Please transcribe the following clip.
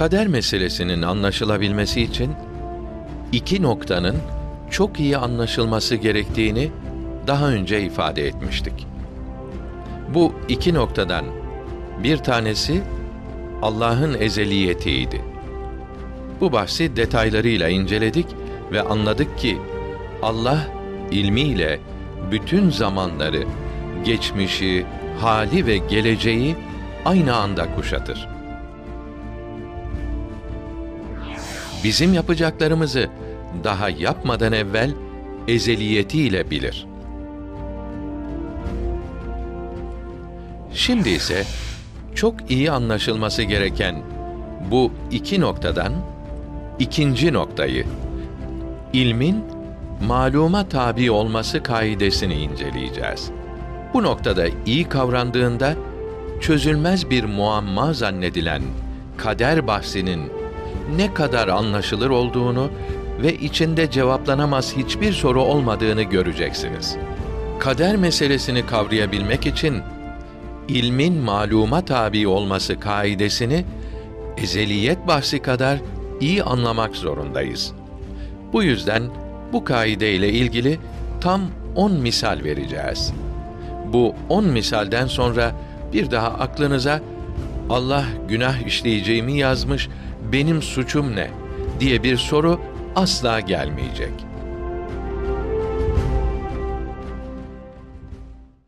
Kader meselesinin anlaşılabilmesi için iki noktanın çok iyi anlaşılması gerektiğini daha önce ifade etmiştik. Bu iki noktadan bir tanesi Allah'ın ezeliyetiydi. Bu bahsi detaylarıyla inceledik ve anladık ki Allah ilmiyle bütün zamanları, geçmişi, hali ve geleceği aynı anda kuşatır. Bizim yapacaklarımızı daha yapmadan evvel ezeliyetiyle bilir. Şimdi ise çok iyi anlaşılması gereken bu iki noktadan ikinci noktayı ilmin maluma tabi olması kaidesini inceleyeceğiz. Bu noktada iyi kavrandığında çözülmez bir muamma zannedilen kader bahsinin ne kadar anlaşılır olduğunu ve içinde cevaplanamaz hiçbir soru olmadığını göreceksiniz. Kader meselesini kavrayabilmek için ilmin maluma tabi olması kaidesini ezeliyet bahsi kadar iyi anlamak zorundayız. Bu yüzden bu kaide ile ilgili tam 10 misal vereceğiz. Bu 10 misalden sonra bir daha aklınıza Allah günah işleyeceğimi yazmış, benim suçum ne diye bir soru asla gelmeyecek.''